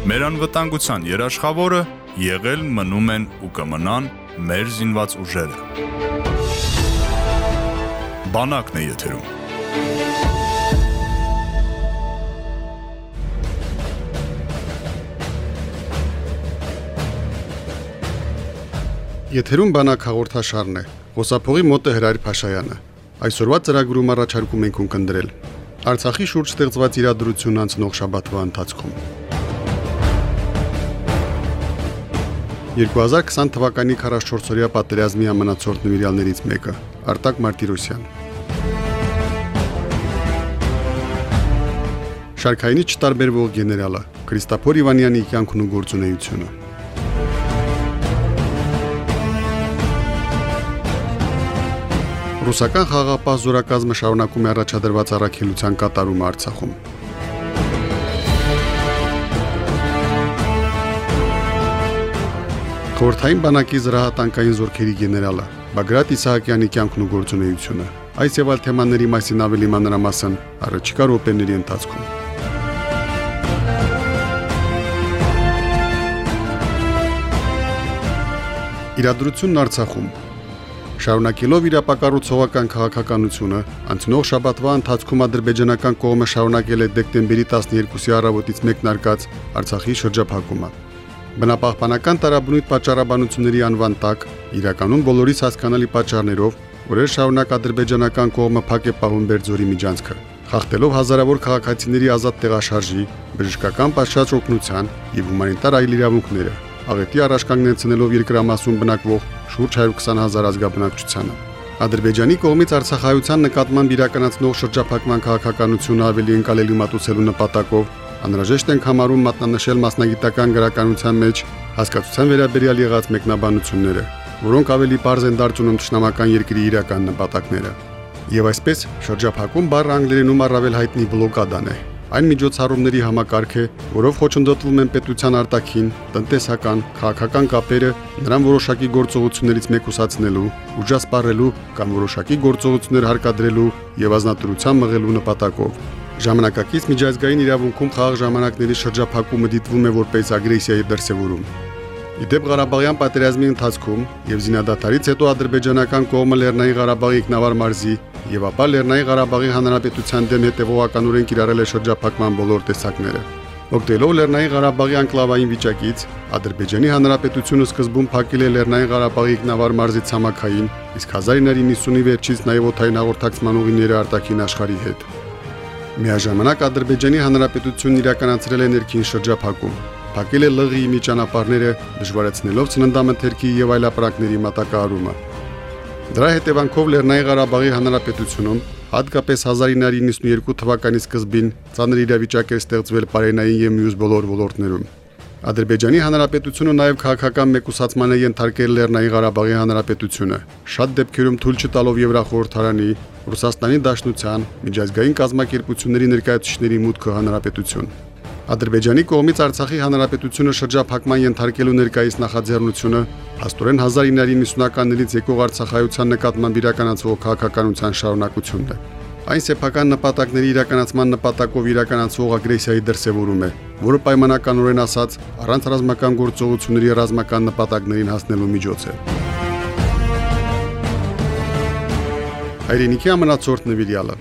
Մեր անվտանգության երաշխավորը եղել մնում են ու կմնան մեր զինված ուժերը։ Բանակն է եթերում։ Եթերում բանակ հաղորդաշարն է։ Ոսափողի մոտ է Հրայր Փաշայանը։ Այսօրվա ծրագրում առաջարկում ենք ունկնդրել Արցախի շուրջ ստեղծված իրադրություն անցնող շաբաթվա ընթացքում։ 2020 թվականի 44-օրյա պատերազմի ամենացորդ նվիրյալներից մեկը Արտակ Մարտիրոսյան։ Շարքայինի չտարբերվող գեներալը Քրիստոֆոր Իվանյանի կյանքն ու գործունեությունը։ Ռուսական խաղապահ զորակազմը շարունակում է առաջադրված առաքելության կատարումը Արցախում։ Խորթային բանակի զրահատանկային զորքերի գեներալը Բագրատ Իսահակյանի կյանքն ու գործունեությունը։ Այս եւ այլ թեմաների մասին ավելի մանրամասն առաջիկա րոպեների ընթացքում։ Իրադրությունն Արցախում Շարունակելով իր ապակառուցողական քաղաքականությունը, անցնող շաբաթվա ընթացքում ադրբեջանական կողմը շարունակել է դեկտեմբերի 12-ի առավոտից մեկնարկած Արցախի շրջափակումը։ Բնապահպանական տարաբնույթ պատճառաբանությունների անվան տակ իրականում բոլորիս հասկանալի պատճառներով օրեր շարունակ ադրբեջանական կողմը փակ է պահում Բերձորի միջանցքը, խախտելով հազարավոր քաղաքացիների ազատ տեղաշարժի, բժշկական պատշաճ օգնության եւ հումանիտար այլ իրավունքները, աղետի առաջ կանգնեցնելով երկրամասում բնակվող շուրջ 120 հազար ազգաբնակչությանը։ Ադրբեջանի կողմից Արցախայության նկատմամբ իրականացնող շրջափակման քաղաքականությունը ավելի ընկալելի մատուցելու նպատակով Անհրաժեշտ ենք համարում մատնանշել մասնագիտական գրականության մեջ հասկացության վերաբերյալ եղած մեկնաբանությունները, որոնք ավելի པարզ են դարձնում ճշնամական երկրի իրական նպատակները։ Եվ այսպես շրջափակում բառը անգլերենում առավել հայտնի բլոկադան է։ Այն միջոցառումների համակարգ է, որով խոչընդոտվում են պետության արտաքին, տնտեսական, քաղաքական կապերը, նրան որոշակի գործողություններից մեկուսացնելու, ուժասպառելու կամ որոշակի գործողություններ հարկադրելու եւ ազնատուրության մղելու նպատակով։ Ժամանակակից միջազգային իրավունքում խաղաղ ժամանակների շրջափակումը դիտվում է որպես ագրեսիայի դրսևորում։ Իդեպ Ղարաբաղյան պատերազմի ընթացքում եւ զինադատարից հետո ադրբեջանական կողմը Լեռնային Ղարաբաղի ինքնավար մարզի եւ ապա Լեռնային Ղարաբաղի հանրապետության դեմ հետևողականորեն կիրառել է շրջափակման բոլոր տեսակները։ Օգտելով Լեռնային Ղարաբաղի անկլավային վիճակից, Ադրբեջանի Հանրապետությունը սկզբում փակել է Լեռնային Ղարաբաղի ինքնավար մարզի ցամաքային, իսկ 1990-ի վերջից նաև օթային հաղորդակցման ուղիները արտաքին աշխարհի հետ։ Միաժամանակ Ադրբեջանի Հանրապետությունն իրականացրել է ներքին շրջափակում։ Փակել է լղի մի ճանապարհները, դժվարացնելով ծննդամթերքի եւ այլ ապրանքների մատակարարումը։ Դրա հետևանքով Լեռնային Ղարաբաղի Հանրապետությունում հատկապես 1992 թվականի սկզբին ցաներ իրավիճակ էր ստեղծվել բարենային եւ մյուս բոլոր ոլորտներում։ Ադրբեջանի Հանրապետությունը նաև քաղաքական մեկուսացման է ենթարկել Լեռնային Ղարաբաղի Հանրապետությունը, շատ դեպքերում թույլ չտալով Եվրախորհրդարանի, Ռուսաստանի Դաշնության, միջազգային կազմակերպությունների ներկայացուցիչների մուտքը հանրապետություն։ Ադրբեջանի կողմից Արցախի հանրապետությունը շրջափակման ենթարկելու ներկայիս նախաձեռնությունը հաստորեն 1990-ականներից եկող Արցախայության նկատմամբ իրականացվող քաղաքականության շարունակությունն է։ Այն սեփական նպատակների իրականացման նպատակով իրականացվող ագրեսիայի դրսևորում է, որը պայմանականորեն ասած առանց ռազմական գործողությունների ռազմական նպատակներին հասնելու միջոց է։ Հայրենիքի ամենացորդ նվիրյալը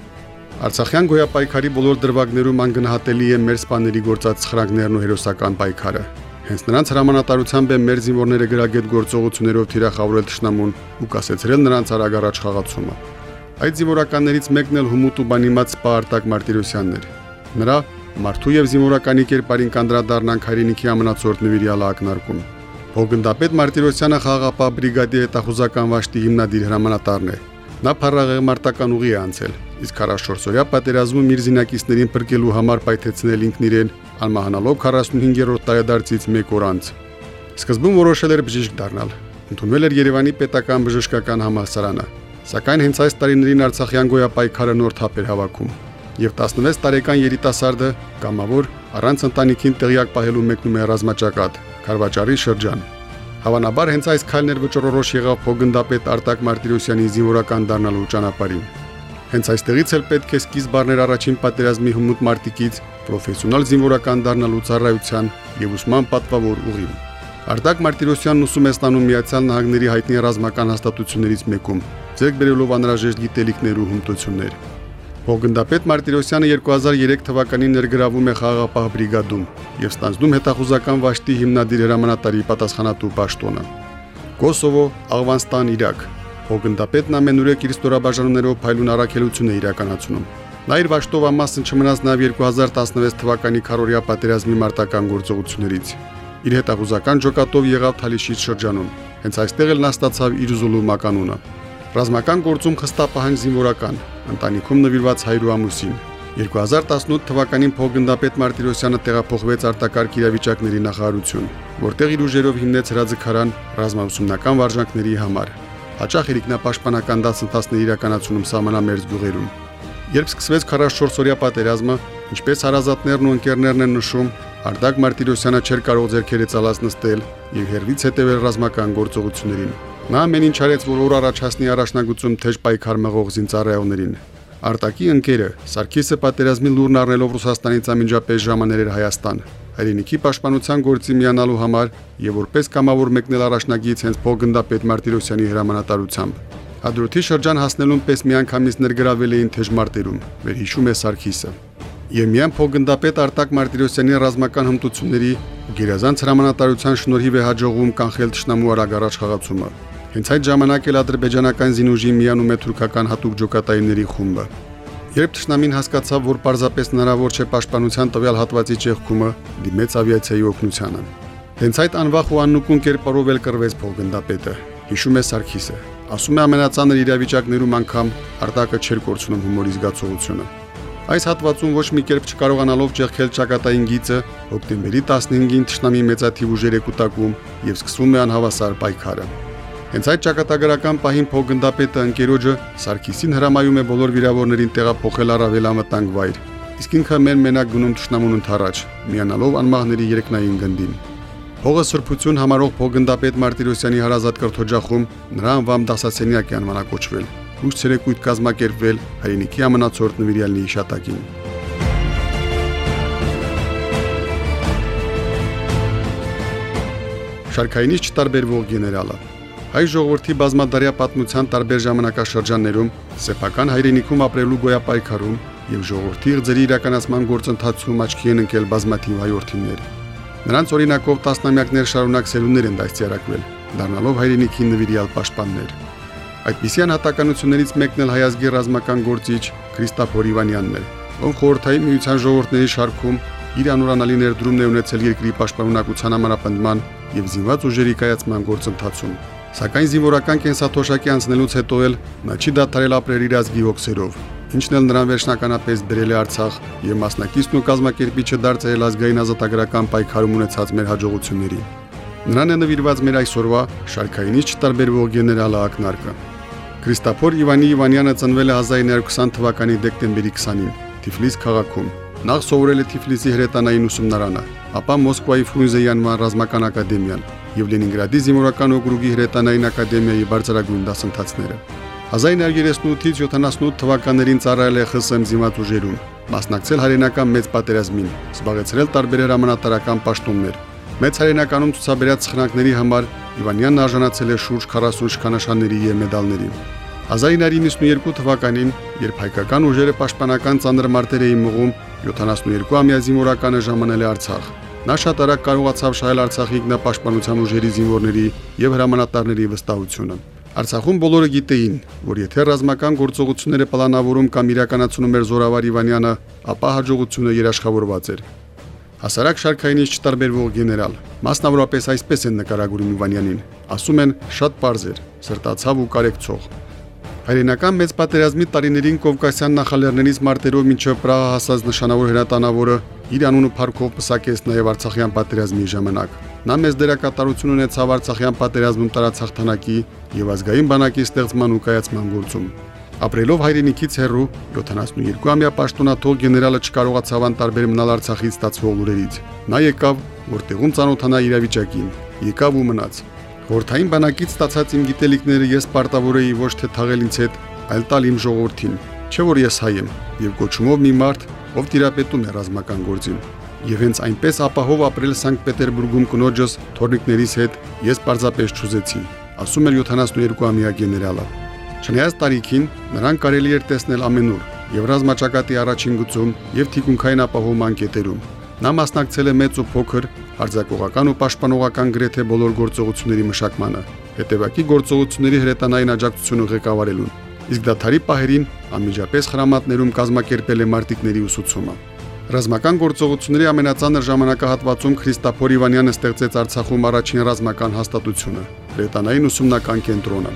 Արցախյան գոյապայքարի բոլոր դրվագներում անգնահատելի է մեր սպաների գործած սխրանքներն ու հերոսական պայքարը։ Հենց նրանց հրամանատարությամբ է մեր զինվորները գրագետ գործողություններով թիրախավորել ճշնամուն ու կասեցրել նրանց արագ առաջ խաղացումը։ Այդ զինվորականներից մեկն էլ Հումուտ ու բանիմաց Սպարտակ Մարտիրոսյանն էր։ Նրա մարդու եւ զինվորականի կերպարին կանդրադառնանք հայրենիքի ամնացորդ նվիրյալը ակնարկում։ Հոգնդապետ Մարտիրոսյանը խաղապահ բրիգադի հետախուզական վաշտի հիմնադիր հրամանատարն է։ Նա փառաղեղ մարտական ուղի է անցել, իսկ 44-օրյա պատերազմում իր զինակիցներին փրկելու համար պայթեցնել ինքն իրեն, անմահանալով 45-րդ տարեդարձից 1 օր անց։ Սկզբում որոշել էր բժիշկ դառնալ։ Ընդունվել էր Երևանի պետական բժշկական համալսարանը, Սակայն հենց այս տարիներին Արցախյան գոյապայքարը նոր թափ էր հավաքում եւ 16 տարեկան երիտասարդը կամավոր առանց ընտանիքին տեղյակ պահելու մեկնում է ռազմաճակատ Խարվաճարի շրջան։ Հավանաբար հենց այս քայլն էր վճռորոշ եղավ փոգնդապետ Արտակ Մարտիրոսյանի զինվորական դառնալու ճանապարհին։ Հենց այստեղից էլ պետք է սկիզբ առներ առաջին պատերազմի հմուտ մարտիկից պրոֆեսիոնալ զինվորական դառնալու ծառայության եւ ուսման պատվավոր ուղին։ Արտակ Մարտիրոսյանն ուսում է ստանում Միացյալ Նահանգների հայտնի ռազմական հաստատություններից մեկում, ձեռք բերելով անհրաժեշտ գիտելիքներ ու հմտություններ։ Հոգնդապետ Մարտիրոսյանը 2003 թվականին ներգրավում է խաղաղապահ բրիգադում եւ ստանձնում հետախուզական վաշտի հիմնադիր հրամանատարի պատասխանատու պաշտոնը։ Կոսովո, Աղվանստան, Իրաք։ Հոգնդապետն ամենուրեք իր ստորաբաժանումներով փայլուն առաքելություն է իրականացնում։ Նա իր վաշտով ամասն չմնաց նաև 2016 թվականի քարորիա պատերազմի մարտական գործողություններից։ Իր հետախուզական ջոկատով եղավ Թալիշից շրջանում։ Հենց այստեղ էլ նա ստացավ իր զուլու մականունը։ Ռազմական գործում խստապահան զինվորական, ընտանիքում նվիրված հայրու ամուսին։ 2018 թվականին փոխգնդապետ Մարտիրոսյանը տեղափոխվեց արտակարգ իրավիճակների նախարարություն, որտեղ իր ուժերով հիմնեց հրաձգարան ռազմաուսումնական վարժանքների համար։ Հաճախ իրիկնապաշտպանական դասընթացների իրականացնում սահմանամերձ գյուղերում։ Երբ սկսվեց 44-օրյա պատերազմը, ինչպես հարազատներն ու ընկերներն են նշում, Արտակ Մարտիրոսյանը չէր կարող ձերքերը ցալած նստել եւ հերվից հետեւել ռազմական գործողություններին։ Նա ամեն ինչ արեց, որ օր առաջացնի առաջնագծում թեժ պայքար մղող զինծառայողներին։ Արտակի ընկերը Սարգիսը պատերազմի լուրն առնելով Ռուսաստանից ամենջապես ժամաներ էր Հայաստան։ Հայրենիքի պաշտպանության գործի միանալու համար եւ որպես կամավոր մեկնել առաջնագից հենց փոխգնդապետ Մարտիրոսյանի հրամանատարությամբ։ Հադրութի շրջան հասնելուն պես միանգամից ներգրավել էին թեժ մարտերում։ Վերհիշում է Սարգիսը եւ միայն փոխգնդապետ Արտակ Մարտիրոսյանի ռազմական հմտությունների ու գերազանց հրամանատարության շնորհիվ է հաջողվում կանխել ճշնամու արագ խաղացումը։ Հենց այդ ժամանակ էլ ադրբեջանական զինուժի միանում է թուրքական հատուկ ջոկատայինների խումբը։ Երբ ճշնամին հասկացավ, որ պարզապես հնարավոր չէ պաշտպանության տվյալ հատվածի ճեղքումը, դիմեց ավիացիայի օգնությանը։ Հենց այդ անվախ ու աննկուն կերպարով էլ կրվեց փոխգնդապետը։ Հիշում է Սարգիսը։ Ասում է ամենածանր իրավիճակներում անգամ արտակը չէր կորցնում հումորի զգացողությունը։ Այս հատվածում ոչ մի կերպ չկարողանալով ճեղքել ճակատային գիծը, հոկտեմբերի 15-ին Թշնամի մեծաթիվ ուժերը կուտակում եւ սկսվում է անհավասար պայքարը։ Հենց այդ ճակատագրական պահին փոխգնդապետը ընկերոջը Սարգիսին հրամայում է բոլոր վիրավորներին տեղափոխել առավել անվտանգ վայր։ Իսկ ինքը մեն մենակ գնում Թշնամուն ընթառաջ, միանալով անմահների երկնային գնդին։ Փողը սրբություն համարող փոխգնդապետ Մարտիրոսյանի հարազատ կրթօջախում նրա անվամ դասասենյակ է անվանակոչվել լույս ցերեկույթ կազմակերպվել հայրենիքի ամնացորդ նվիրյալների հիշատակին։ Շարքայինից չտարբերվող գեներալը Հայ ժողովրդի բազմադարյա պատմության տարբեր ժամանակաշրջաններում սեփական հայրենիքում ապրելու գոյապայքարում եւ ժողովրդի ղձերի իրականացման գործընթացում աչքի են ընկել բազմաթիվ հայորդիներ։ Նրանց օրինակով տասնամյակներ շարունակ սերունդներ են դաստիարակվել, դառնալով հայրենիքի նվիրյալ պաշտպաններ։ Այդպիսյան հատականություններից մեկն էլ հայազգի ռազմական գործիչ Քրիստոֆոր Իվանյանն է, ով խորհրդային միության ժողովրդների շարքում իր անորանալի ներդրումն է ունեցել երկրի պաշտպանունակության համարապնդման եւ զինված ուժերի կայացման գործընթացում։ Սակայն զինվորական կենսաթոշակի անցնելուց հետո էլ նա չի դադարել ապրել իր ազգի ոգսերով, ինչն էլ նրան վերջնականապես բերել է Արցախ եւ մասնակիցն ու կազմակերպիչը դարձել ազգային ազատագրական պայքարում ունեցած մեր հաջողությունների։ Նրան է նվիրված մեր այսօրվա շարքայինից չտարբերվող գեներալը ակնարկը։ Քրիստոֆոր Իվանի Իվանյանը ծնվել է 1920 թվականի դեկտեմբերի 20-ին Թիֆլիս քաղաքում։ Նախ սովորել է Թիֆլիսի հրետանային ուսումնարանը, ապա Մոսկվայի Ֆրունզեի անվան ռազմական ակադեմիան եւ Լենինգրադի զինվորական օկրուգի հրետանային ակադեմիայի բարձրագույն դասընթացները։ 1938-ից 78 թվականներին ծառայել է ԽՍՀՄ զինված ուժերում, մասնակցել հայրենական մեծ պատերազմին, զբաղեցրել տարբեր հրամանատարական պաշտոններ։ Մեծ հայրենականում ցուցաբերած սխրանքների համար Իվանյանն արժանացել է շուրջ 40 շքանշանների եւ մեդալների։ 1992 թվականին, երբ հայկական ուժերը պաշտպանական ծանր մարտեր էին մղում, 72-ամյա զինվորականը ժամանել է Արցախ։ Նա շատ արագ կարողացավ շահել Արցախի ինքնապաշտպանության ուժերի զինվորների եւ հրամանատարների վստահությունը։ Արցախում բոլորը գիտեին, որ եթե ռազմական գործողությունները պլանավորում կամ իրականացնում էր Զորավար Իվանյանը, ապա հաջողությունը երաշխավորված էր։ Հասարակ շարքայինից չտարբերվող գեներալ։ Մասնավորապես այսպես են նկարագրում Իվանյանին։ Ասում են շատ པարզ էր, սրտացավ ու կարեկցող։ Հայրենական մեծ պատերազմի տարիներին Կովկասյան նախալերներից մարտերով մինչև Պրահա հասած նշանավոր հրատանավորը իր անունը Փարքով պսակեց նաև Արցախյան պատերազմի ժամանակ։ Նա մեծ դերակատարություն ունեցավ Արցախյան պատերազմում տարածախ թանակի եւ ազգային բանակի ստեղծման ու կայացման գործում։ Ապրելով հայրենիքից հեռու 72-ամյա պաշտոնաթող գեներալը չկարողացավ անտարբեր մնալ Արցախից ստացվող լուրերից։ Նա եկավ, որ տեղում ցանոթանա իրավիճակին, եկավ ու մնաց։ Խորթային բանակից ստացած իմ գիտելիքները ես պարտավոր էի ոչ թե թաղել ինձ հետ, այլ տալ իմ ժողովրդին։ Չէ որ ես հայ եմ եւ կոչումով մի մարդ, ով տիրապետում է ռազմական գործին։ Եվ հենց այնպես ապահով ապրել Սանկտ Պետերբուրգում կնոջս թորնիկներից հետ ես պարզապես ճուզեցի, ասում էր 72-ամյա գեներալը։ Չնայած տարիքին նրան կարելի էր տեսնել ամենուր, եւ ռազմաճակատի առաջին գծում եւ թիկունքային ապահովման կետերում։ Նա մասնակցել է մեծ ու փոքր հարձակողական ու պաշտպանողական գրեթե բոլոր գործողությունների մշակմանը, հետևակի գործողությունների հրետանային աջակցությունը ղեկավարելուն։ Իսկ դաթարի պահերին անմիջապես խրամատներում կազմակերպել է մարտիկների ուսուցումը։ Ռազմական գործողությունների ամենածանր ժամանակահատվածում Քրիստափոր Իվանյանը ստեղծեց Արցախում առաջին ռազմական հաստատությունը՝ Հրետանային ուսումնական կենտրոնը։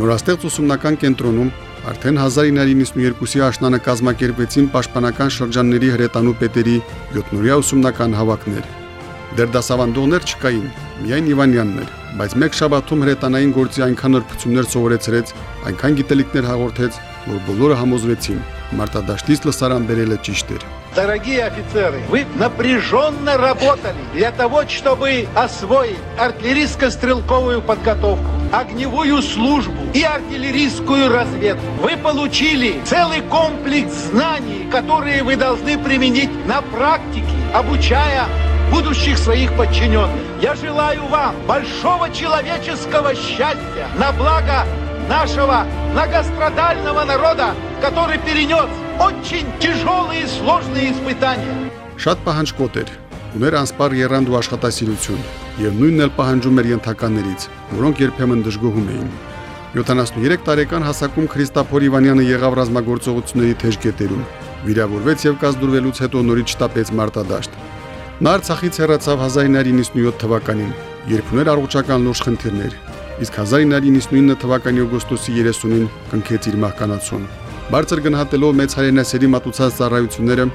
Նորաստեղծ ուսումնական կենտրոնում արդեն 1992-ի աշնանը կազմակերպեցին պաշտպանական շրջանների հրետանու պետերի 7-նորյա ուսումնական հավաքներ։ Դեր դասավանդողներ չկային, միայն Իվանյանն էր, բայց մեկ շաբաթում հրետանային գործի այնքան նրբություններ սովորեցրեց, այնքան գիտելիքներ հաղորդեց, որ բոլորը համոզվեցին, մարտադաշտից լսարան բերելը ճիշտ էր։ Дорогие офицеры, вы напряженно работали для того, чтобы освоить артиллерийско-стрелковую подготовку, огневую службу и артиллерийскую разведку. Вы получили целый комплекс знаний, которые вы должны применить на практике, обучая будущих своих подчиненных. Я желаю вам большого человеческого счастья на благо нашего многострадального народа, который перенес очень тяжелые и сложные испытания. Շատ պահանջկոտ էր։ Ուներ անսպար երանգ ու աշխատասիրություն, եւ նույնն էլ պահանջում էր ենթականերից, որոնք երբեմն դժգոհում էին։ 73 տարեկան հասակում Քրիստափոր Իվանյանը եղավ ռազմագործողությունների թեժ կետերում։ Վիրավորվեց եւ կազդուրվելուց հետո նորից շտապեց մարտադաշտ։ Նա Արցախից հեռացավ 1997 թվականին, երբ ուներ առողջական լուրջ խնդիրներ, իսկ 1999 թվականի օգոստոսի 30-ին կնքեց իր մահկանացուն։ Բարձր գնահատելով մեծ հայրենասերի մատուցած ծառայությունները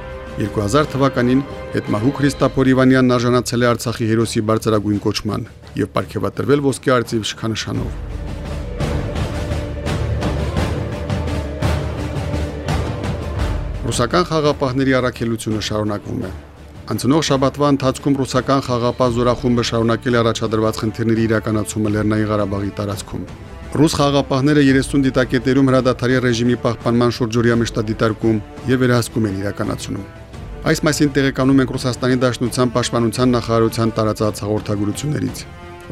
2000 թվականին հետմահու Քրիստափոր Իվանյանն արժանացել է Արցախի հերոսի բարձրագույն կոչման եւ ապարգևատրվել ոսկե արծիվ շքանշանով։ Ռուսական խաղապահների առաքելությունը շարունակվում է։ Անցնող շաբաթվա ընթացքում ռուսական խաղապահ զորախումբը շարունակել է առաջադրված խնդիրների իրականացումը Լեռնային Ղարաբաղի տարածքում։ Ռուս խաղապահները 30 դիտակետերում հրադադարի ռեժիմի պահպանման շուրջօրյա մշտադիտարկում եւ վերահսկում են իրականացնում։ Այս մասին տեղեկանում ենք Ռուսաստանի Դաշնության Պաշտպանության նախարարության տարածած հաղորդագրություններից։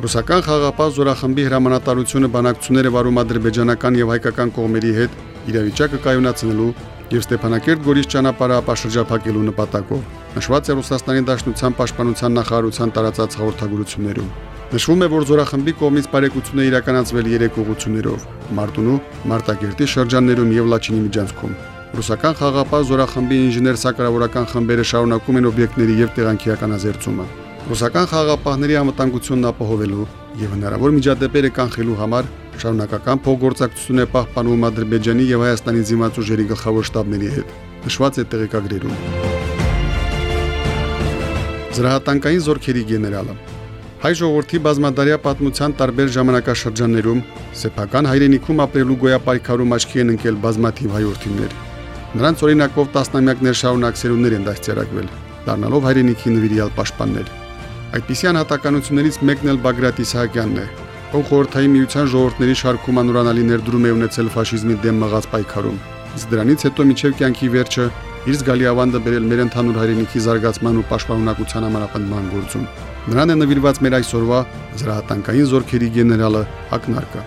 Ռուսական խաղապահ զորախմբի հրամանատարությունը բանակցությունները վարում ադրբեջանական եւ հայկական կողմերի հետ իրավիճակը կայունացնելու եւ Ստեփանակերտ գորիս ճանապարհը ապաշրջափակելու նպատակով։ Նշված է Ռուսաստանի Դաշնության Պաշտպանության նախարարության տարածած հաղորդագրություններում։ Նշվում է, որ զորախմբի կողմից բարեկեցություն է իրականացվել 3 ուղություններով՝ Մարտունու, Մարտակերտի շրջաններում եւ Լաչինի միջանցքում։ Ռուսական խաղապահ զորախմբի ինժեներ-սակրավորական խմբերը շարունակում են օբյեկտների եւ տեղանքի ականազերծումը։ Ռուսական խաղապահների անվտանգությունն ապահովելու եւ հնարավոր միջադեպերը կանխելու համար շարունակական փոխգործակցություն է պահպանում Ադրբեջանի եւ Հայաստանի զինված ուժերի գլխավոր շտաբների հետ։ Նշված է տեղեկագրերում։ Զրահատանկային զորքերի գեներալը Հայ ժողովրդի բազմադարյա պատմության տարբեր ժամանակաշրջաններում սեփական հայրենիքում ապրելու գոյապայքարում աչքի են ընկել բազմաթիվ հայրենիքներ։ Նրանց օրինակով տասնամյակներ շարունակ սերունդներ են դաստիարակվել, դառնալով հայրենիքի նվիրյալ պաշտպաններ։ Այդպիսի անհատականություններից մեկն էլ Բագրատ Իսահակյանն է, ով խորհրդային միության ժողովրդների շարքում անուրանալի ներդրում է ունեցել ֆաշիզմի դեմ մղած պայքարում։ Իսկ դրանից հետո միջև կյանքի վերջը իր զգալի ավանդը բերել մեր ընդհանուր հայրենիքի զարգացման ու պաշտպանունակության համանախապնդման գործում։ Նրան է նվիրված մեր այսօրվա զրահատանկային զորքերի գեներալը ակնարկը։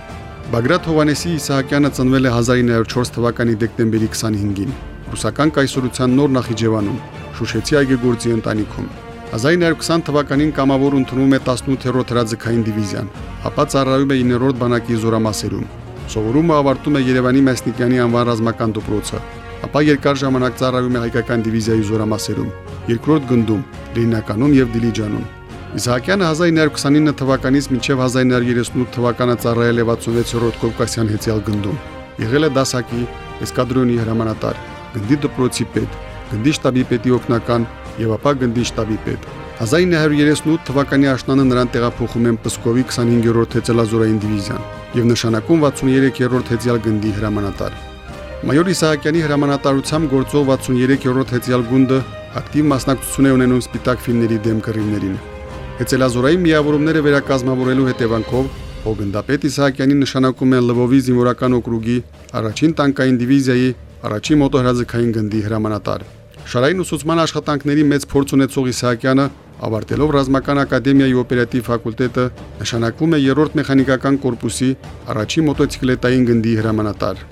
Բագրատ Հովանեսի Իսահակյանը ծնվել է 1904 թվականի դեկտեմբերի 25-ին ռուսական կայսրության նոր Նախիջևանում, Շուշեցի այգեգործի ընտանիքում։ 1920 թվականին կամավոր ընդունում է 18-րդ հրաձգային դիվիզիան, ապա ծառայում է 9-րդ բանակի զորամասերում։ Սովորումը ավարտում է Երևանի Մեսնիկյանի անվան ռազմական դպրոցը, ապա երկար ժամանակ ծառայում է հայկական դիվիզիայի զորամասերում, երկրորդ գնդում, Լենինականում եւ Դիլիջանում։ Իսահակյանը 1929 թվականից մինչև 1938 թվականը ծառայել է 66-րդ Կովկասյան հեծյալ գնդում։ Եղել է դասակի, էսկադրոնի հրամանատար, գնդի դպրոցի պետ, գնդի շտաբի պետի օգնական եւ ապա գնդի շտաբի պետ։ 1938 թվականի աշնանը նրան տեղափոխում են Պսկովի 25-րդ հեծելազորային դիվիզիան եւ նշանակում 63-րդ հեծյալ գնդի հրամանատար։ Մայոր Իսահակյանի հրամանատարությամբ գործող 63-րդ հեծյալ գունդը ակտիվ մասնակցություն է ունենում սպիտակ ֆիլմերի դեմ կռիվներին։ Հեծելազորային միավորումները վերակազմավորելու հետևանքով Հոգնդապետ Իսահակյանի նշանակում են Լվովի զինվորական օկրուգի առաջին տանկային դիվիզիայի առաջի մոտոհրաձգային գնդի հրամանատար։ Շարային ուսուցման աշխատանքների մեծ փորձ ունեցող Իսահակյանը ավարտելով ռազմական ակադեմիայի օպերատիվ ֆակուլտետը նշանակվում է երրորդ մեխանիկական կորպուսի առաջի մոտոցիկլետային գնդի հրամանատար։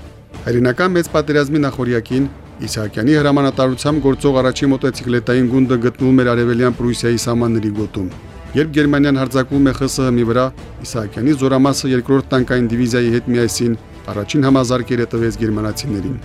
Հայրենական մեծ պատերազմի նախորյակին Իսահակյանի հրամանատարությամբ գործող առաջի մոտոցիկլետային գունդը գտնվում էր Արևելյան Պրուսիայի սահմանների գոտում։ Երբ Գերմանիան հարձակվում է ԽՍՀՄ-ի վրա, Իսահակյանի զորամասը երկրորդ տանկային դիվիզիայի հետ միասին առաջին համազարգերը տվեց գերմանացիներին։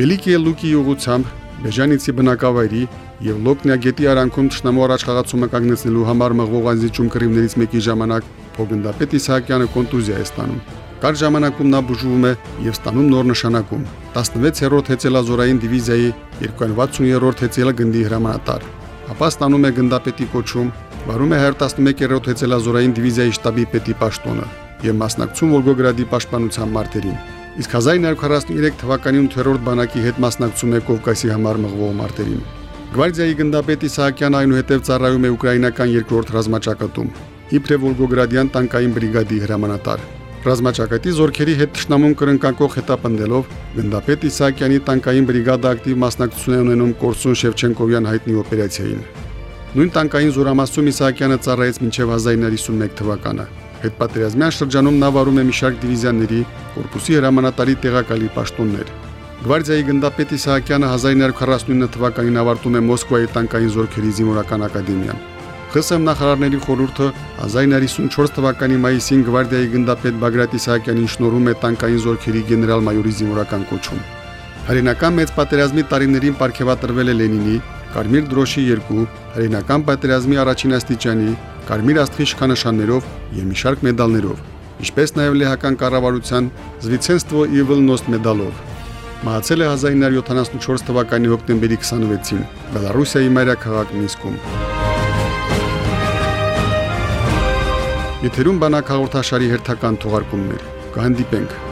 Վելիկիե Լուկիի ուղությամբ Բեժանիցի բնակավայրի եւ Լոկնիա գետի արանքում ճշնամու առաջ խաղացումը կանգնեցնելու համար մղվող անզիջում կռիվներից մեկի ժամանակ Փոգնդապետ Իսահակյանը կոնտուզիա է ստանում։ Կար ժամանակում նա բուժվում է եւ ստանում նոր նշանակում 16-րդ հեծելազորային դիվիզիայի 260-րդ հեծելա գնդի հրամանատար։ Ապա ստանում է գնդապետի կոչում, վարում է 111-րդ հեծելազորային դիվիզիայի շտաբի պետի պաշտոնը եւ մասնակցում Վոլգոգրադի պաշտպանության մարտերին։ Իսկ 1943 թվականի 8-րդ բանակի հետ մասնակցում է Կովկասի համար մղվող մարտերին։ Գվարդիայի գնդապետ Իսահակյանը այնուհետև ծառայում է ուկրաինական երկրորդ ռազմաճակատում։ Իբրե Վոլգոգրադյան տանկային բրիգադի հրամանատար։ Ռազմաճակատի զորքերի հետ ճշնամուն կրնկակող հետապնդելով գնդապետ Իսահակյանի տանկային բրիգադը ակտիվ մասնակցություն է ունենում Կորսուն Շևչենկովյան հայտնի օպերացիային։ Նույն տանկային զորամասում Իսահակյանը ծառայեց մինչև 1951 թվականը։ Հետպատերազմյան շրջանում նա վարում է մի շարք դիվիզիաների կորպուսի հրամանատարի տեղակալի պաշտոններ։ Գվարդիայի գնդապետ Իսահակյանը 1949 թվականին ավարտում է Մոսկվայի տանկային զորքերի զինվորական ակադեմիան։ ԽՍՀՄ նախարարների խորհուրդը 1954 թվականի մայիսին գվարդիայի գնդապետ Բագրատ Իսահակյանին շնորհում է տանկային զորքերի գեներալ-մայորի զինվորական կոչում։ Հայրենական մեծ պատերազմի տարիներին ապարգևատրվել է Լենինի, Կարմիր դրոշի 2, հայրենական պատերազմի առաջին աստիճանի, Կարմիր աստղի շքանշաններով եւ մի շարք մեդալներով, ինչպես նաեւ լեհական կառավարության Զվիցենստվո ի Վիլնոստ մեդալով։ Մահացել է 1974 թվականի հոկտեմբերի 26-ին Բելարուսիայի մայրաքաղաք Մինսկում։ Եթերում բանակ հաղորդաշարի հերթական թողարկումներ։ Կհանդիպենք